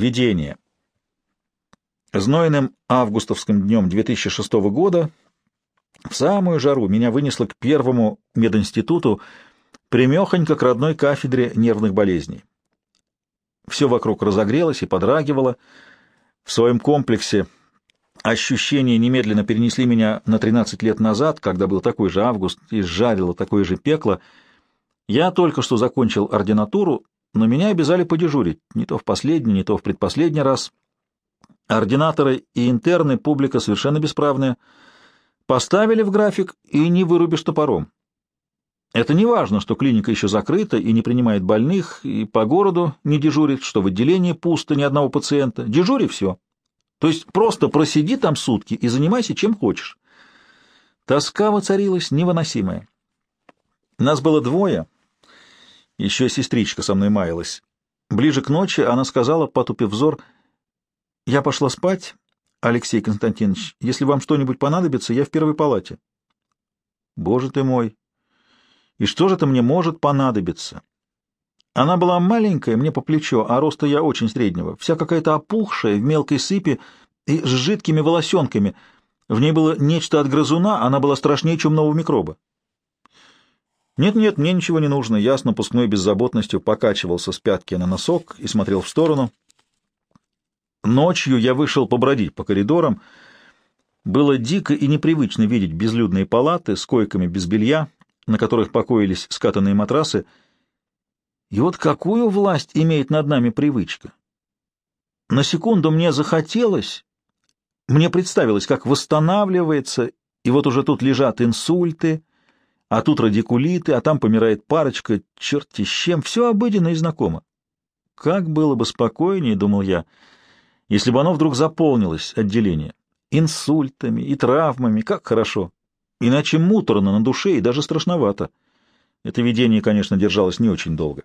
Видение. Знойным августовским днем 2006 года в самую жару меня вынесло к первому мединституту примехонько к родной кафедре нервных болезней. Все вокруг разогрелось и подрагивало. В своем комплексе ощущения немедленно перенесли меня на 13 лет назад, когда был такой же август и сжарило такое же пекло. Я только что закончил ординатуру, но меня обязали подежурить, не то в последний, не то в предпоследний раз. Ординаторы и интерны — публика совершенно бесправная. Поставили в график и не вырубишь топором. Это не важно, что клиника еще закрыта и не принимает больных, и по городу не дежурит, что в отделении пусто ни одного пациента. Дежури все. То есть просто просиди там сутки и занимайся чем хочешь. Тоска воцарилась невыносимая. Нас было двое, еще сестричка со мной маялась. Ближе к ночи она сказала, потупив взор, «Я пошла спать, Алексей Константинович. Если вам что-нибудь понадобится, я в первой палате». «Боже ты мой! И что же это мне может понадобиться?» Она была маленькая, мне по плечо, а роста я очень среднего, вся какая-то опухшая, в мелкой сыпи и с жидкими волосенками. В ней было нечто от грызуна, она была страшнее чумного микроба. «Нет-нет, мне ничего не нужно». Я с беззаботностью покачивался с пятки на носок и смотрел в сторону. Ночью я вышел побродить по коридорам. Было дико и непривычно видеть безлюдные палаты с койками без белья, на которых покоились скатанные матрасы. И вот какую власть имеет над нами привычка? На секунду мне захотелось, мне представилось, как восстанавливается, и вот уже тут лежат инсульты, а тут радикулиты, а там помирает парочка, черти с чем, все обыденно и знакомо. Как было бы спокойнее, думал я, если бы оно вдруг заполнилось, отделение, инсультами и травмами, как хорошо. Иначе муторно на душе и даже страшновато. Это видение, конечно, держалось не очень долго.